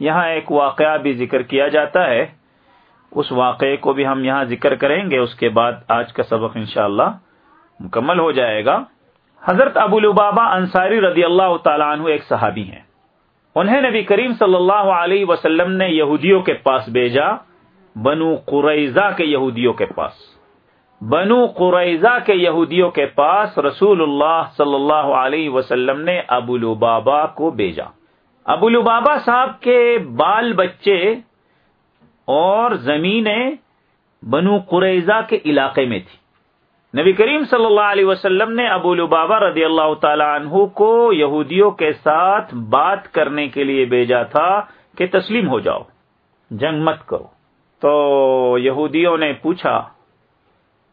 یہاں ایک واقعہ بھی ذکر کیا جاتا ہے۔ اس واقعے کو بھی ہم یہاں ذکر کریں گے۔ اس کے بعد آج کا سبق انشاءاللہ مکمل ہو جائے گا۔ حضرت ابو البابا انصاری رضی اللہ تعالیٰ عنہ ایک صحابی ہیں۔ انہیں نبی کریم صلی اللہ علیہ وسلم نے یہودیوں کے پاس بھیجا، بنو قریضہ کے یہودیوں کے پاس۔ بنو قریضہ کے یہودیوں کے پاس رسول اللہ صلی اللہ علیہ وسلم نے ابو البابا کو بھیجا۔ ابو البابا صاحب کے بال بچے اور زمینیں بنو قریضہ کے علاقے میں تھی نبی کریم صلی اللہ علیہ وسلم نے ابو البابا رضی اللہ تعالی عنہ کو یہودیوں کے ساتھ بات کرنے کے لیے بھیجا تھا کہ تسلیم ہو جاؤ، جنگ مت کرو۔ تو یہودیوں نے پوچھا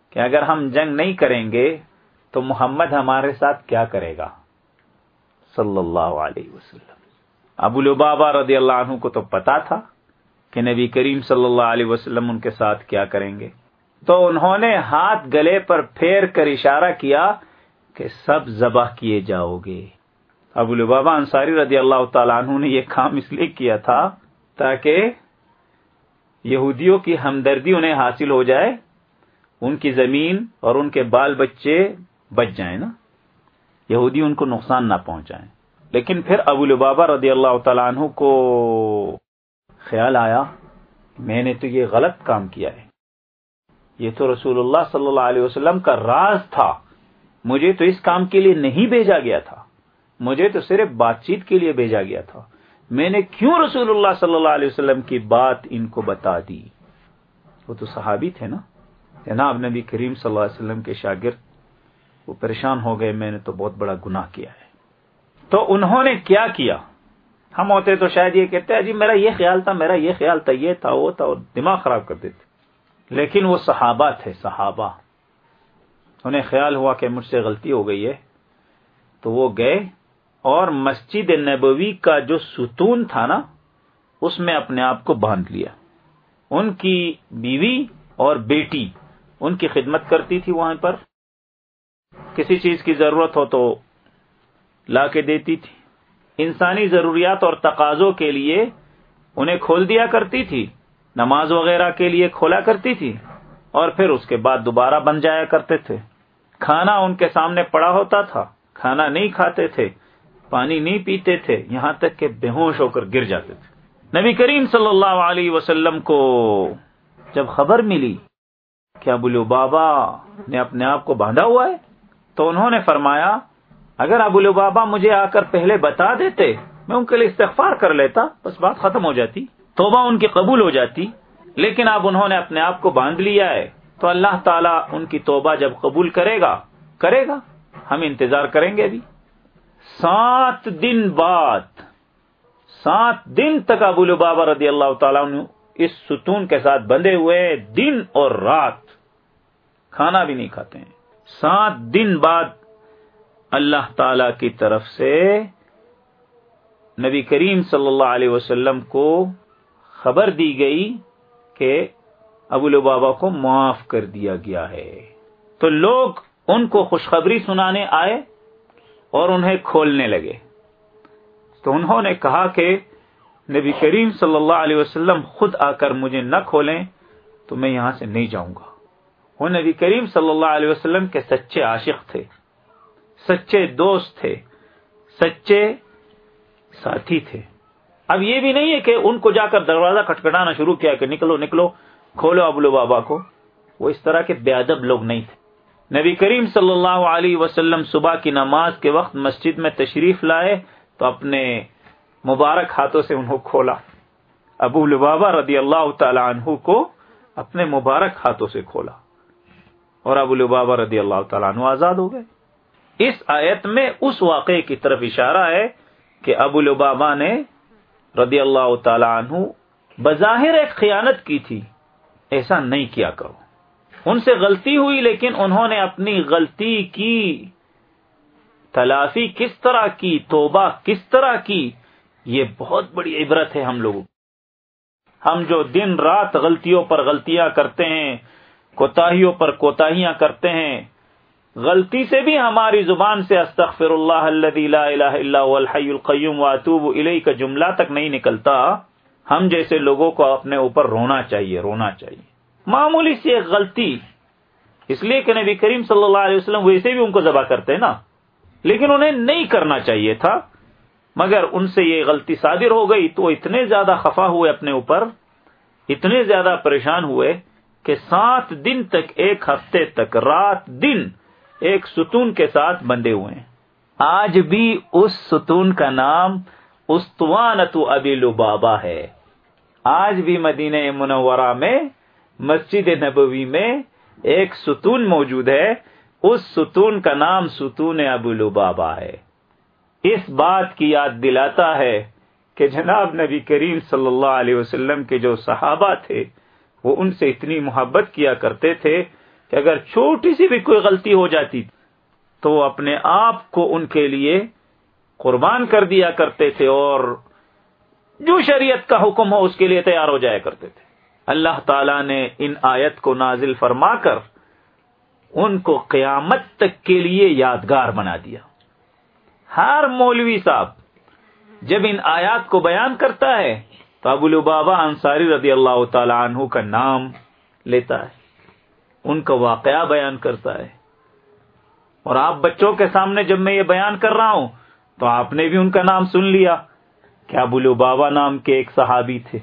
کہ اگر ہم جنگ نہیں کریں گے تو محمد ہمارے ساتھ کیا کرے گا؟ صلی اللہ علیہ وسلم۔ ابو البابا رضی اللہ عنہ کو تو پتا تھا کہ نبی کریم صلی اللہ علیہ وسلم ان کے ساتھ کیا کریں گے۔ تو انہوں نے ہاتھ گلے پر پھیر کر اشارہ کیا کہ سب ذبح کیے جاؤ گے۔ ابو البابا انصاری رضی اللہ تعالیٰ عنہ نے یہ کام اس لیے کیا تھا تاکہ یہودیوں کی ہمدردی انہیں حاصل ہو جائے، ان کی زمین اور ان کے بال بچے بچ جائیں نا۔ یہودی ان کو نقصان نہ پہنچائیں۔ لیکن پھر ابو البابا رضی اللہ تعالیٰ عنہ کو خیال آیا میں نے تو یہ غلط کام کیا ہے۔ یہ تو رسول اللہ صلی اللہ علیہ وسلم کا راز تھا۔ مجھے تو اس کام کے لیے نہیں بھیجا گیا تھا۔ مجھے تو صرف بات چیت کے لیے بھیجا گیا تھا۔ میں نے کیوں رسول اللہ صلی اللہ علیہ وسلم کی بات ان کو بتا دی؟ وہ تو صحابی تھے نا۔ جناب نبی کریم صلی اللہ علیہ وسلم کے شاگرد وہ پریشان ہو گئے، میں نے تو بہت بڑا گناہ کیا ہے۔ تو انہوں نے کیا کیا؟ ہم ہوتے تو شاید یہ کہتے ہیں جی میرا یہ خیال تھا، میرا یہ خیال تھا، یہ تھا، وہ تھا، اور دماغ خراب کر دیتے۔ لیکن وہ صحابہ تھے، صحابہ۔ انہیں خیال ہوا کہ مجھ سے غلطی ہو گئی ہے۔ تو وہ گئے، اور مسجد نبوی کا جو ستون تھا نا، اس میں اپنے آپ کو باندھ لیا۔ ان کی بیوی اور بیٹی، ان کی خدمت کرتی تھی وہاں پر۔ کسی چیز کی ضرورت ہو تو لا کے دیتی تھی۔ انسانی ضروریات اور تقاضوں کے لیے انہیں کھول دیا کرتی تھی۔ نماز وغیرہ کے لیے کھولا کرتی تھی۔ اور پھر اس کے بعد دوبارہ بن جایا کرتے تھے۔ کھانا ان کے سامنے پڑا ہوتا تھا۔ کھانا نہیں کھاتے تھے۔ پانی نہیں پیتے تھے۔ یہاں تک کہ بے ہوش ہو کر گر جاتے تھے۔ نبی کریم صلی اللہ علیہ وسلم کو جب خبر ملی کہ ابو بابا نے اپنے آپ کو باندھا ہوا ہے تو انہوں نے فرمایا اگر ابو بابا مجھے آ کر پہلے بتا دیتے، میں ان کے لیے استغفار کر لیتا، بس بات ختم ہو جاتی، توبہ ان کی قبول ہو جاتی، لیکن اب انہوں نے اپنے آپ کو باندھ لیا ہے، تو اللہ تعالیٰ ان کی توبہ جب قبول کرے گا کرے گا؟ ہم انتظار کریں گے ابھی۔ سات دن بعد، سات دن تک ابو البابا رضی اللہ تعالیٰ اس ستون کے ساتھ بندھے ہوئے، دن اور رات، کھانا بھی نہیں کھاتے ہیں۔ سات دن بعد اللہ تعالی کی طرف سے نبی کریم صلی اللہ علیہ وسلم کو خبر دی گئی کہ ابو البابا کو معاف کر دیا گیا ہے۔ تو لوگ ان کو خوشخبری سنانے آئے اور انہیں کھولنے لگے۔ تو انہوں نے کہا کہ نبی کریم صلی اللہ علیہ وسلم خود آ کر مجھے نہ کھولیں، تو میں یہاں سے نہیں جاؤں گا۔ وہ نبی کریم صلی اللہ علیہ وسلم کے سچے عاشق تھے۔ سچے دوست تھے، سچے ساتھی تھے۔ اب یہ بھی نہیں ہے کہ ان کو جا کر دروازہ کھٹکھٹانا شروع کیا کہ نکلو نکلو، کھولو ابلو بابا کو۔ وہ اس طرح کے بے ادب لوگ نہیں تھے۔ نبی کریم صلی اللہ علیہ وسلم صبح کی نماز کے وقت مسجد میں تشریف لائے تو اپنے مبارک ہاتھوں سے انہوں کھولا۔ ابو البابا رضی اللہ تعالی عنہ کو اپنے مبارک ہاتھوں سے کھولا اور ابو البابا رضی اللہ تعالیٰ عنہ آزاد ہو گئے۔ اس آیت میں اس واقعے کی طرف اشارہ ہے کہ ابو البابا نے رضی اللہ تعالی عنہ بظاہر ایک خیانت کی تھی، ایسا نہیں کیا کرو۔ ان سے غلطی ہوئی، لیکن انہوں نے اپنی غلطی کی۔ تلافی کس طرح کی، توبہ کس طرح کی، یہ بہت بڑی عبرت ہے ہم لوگوں ہم جو دن رات غلطیوں پر غلطیاں کرتے ہیں، کوتاہیوں پر کوتاہیاں کرتے ہیں غلطی سے بھی ہماری زبان سے استغفر اللہ الذي لا الہ الا هو الحي القيوم واتوب الیہ کا جملہ تک نہیں نکلتا، ہم جیسے لوگوں کو اپنے اوپر رونا چاہیے رونا چاہیے۔ معمولی سی ایک غلطی۔ اس لیے کہ نبی کریم صلی اللہ علیہ وسلم ویسے بھی ان کو ذبح کرتے نا۔ لیکن انہیں نہیں کرنا چاہیے تھا، مگر ان سے یہ غلطی صادر ہو گئی تو اتنے زیادہ خفا ہوئے اپنے اوپر، اتنے زیادہ پریشان ہوئے کہ سات دن تک، ایک ہفتے تک، رات دن ایک ستون کے ساتھ بندے ہوئے ہیں۔ آج بھی اس ستون کا نام استوانت ابی لبابا ہے۔ آج بھی مدینہ منورہ میں، مسجد نبوی میں ایک ستون موجود ہے۔ اس ستون کا نام ستون ابو لبابا ہے۔ اس بات کی یاد دلاتا ہے کہ جناب نبی کریم صلی اللہ علیہ وسلم کے جو صحابہ تھے، وہ ان سے اتنی محبت کیا کرتے تھے کہ اگر چھوٹی سی بھی کوئی غلطی ہو جاتی تو وہ اپنے آپ کو ان کے لیے قربان کر دیا کرتے تھے اور جو شریعت کا حکم ہو اس کے لیے تیار ہو جایا کرتے تھے۔ اللہ تعالی نے ان آیت کو نازل فرما کر ان کو قیامت تک کے لیے یادگار بنا دیا۔ ہر مولوی صاحب جب ان آیات کو بیان کرتا ہے تو ابو البابا انصاری رضی اللہ تعالی عنہ کا نام لیتا ہے۔ ان کا واقعہ بیان کرتا ہے۔ اور آپ بچوں کے سامنے جب میں یہ بیان کر رہا ہوں، تو آپ نے بھی ان کا نام سن لیا۔ کہ ابو البابا نام کے ایک صحابی تھے۔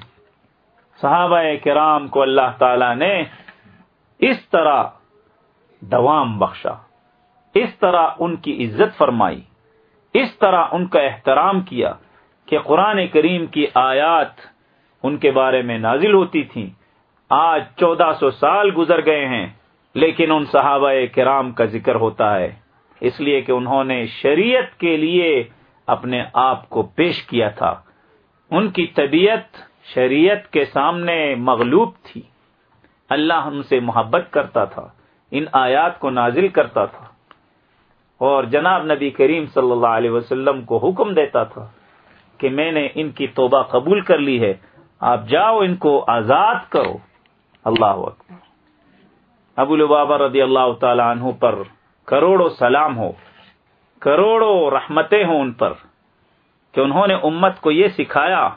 صحابہ کرام کو اللہ تعالی نے اس طرح دوام بخشا، اس طرح ان کی عزت فرمائی، اس طرح ان کا احترام کیا کہ قرآن کریم کی آیات ان کے بارے میں نازل ہوتی تھی آج چودہ سو سال گزر گئے ہیں، لیکن ان صحابہ کرام کا ذکر ہوتا ہے۔ اس لیے کہ انہوں نے شریعت کے لیے اپنے آپ کو پیش کیا تھا۔ ان کی طبیعت شریعت کے سامنے مغلوب تھی۔ اللہ ان سے محبت کرتا تھا، ان آیات کو نازل کرتا تھا۔ اور جناب نبی کریم صلی اللہ علیہ وسلم کو حکم دیتا تھا کہ میں نے ان کی توبہ قبول کر لی ہے۔ آپ جاؤ ان کو آزاد کرو۔ اللہ اکبر۔ ابو البابا رضی اللہ تعالی عنہ پر کروڑوں سلام ہو، کروڑوں رحمتیں ہوں ان پر کہ انہوں نے امت کو یہ سکھایا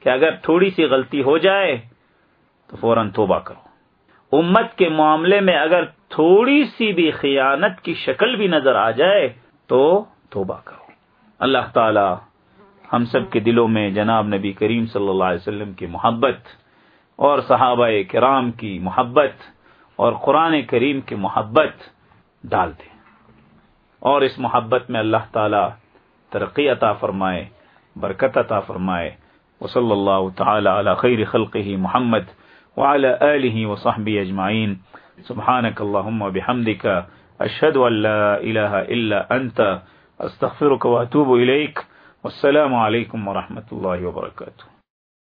کہ اگر تھوڑی سی غلطی ہو جائے تو فوراً توبہ کرو۔ امت کے معاملے میں اگر تھوڑی سی بھی خیانت کی شکل بھی نظر آ جائے تو توبہ کرو۔ اللہ تعالی ہم سب کے دلوں میں جناب نبی کریم صلی اللہ علیہ وسلم کی محبت اور صحابہ کرام کی محبت اور قرآن کریم کی محبت ڈال دیں۔ اور اس محبت میں اللہ تعالی ترقی عطا فرمائے، برکت عطا فرمائے۔ وصلی اللہ تعالی علی خیر خلقه محمد وعلى آله وصحبه اجمعین۔ سبحانك اللهم وبحمدك اشهد ان لا اله الا انت استغفرك واتوب اليك والسلام علیکم ورحمۃ اللہ وبرکاتہ۔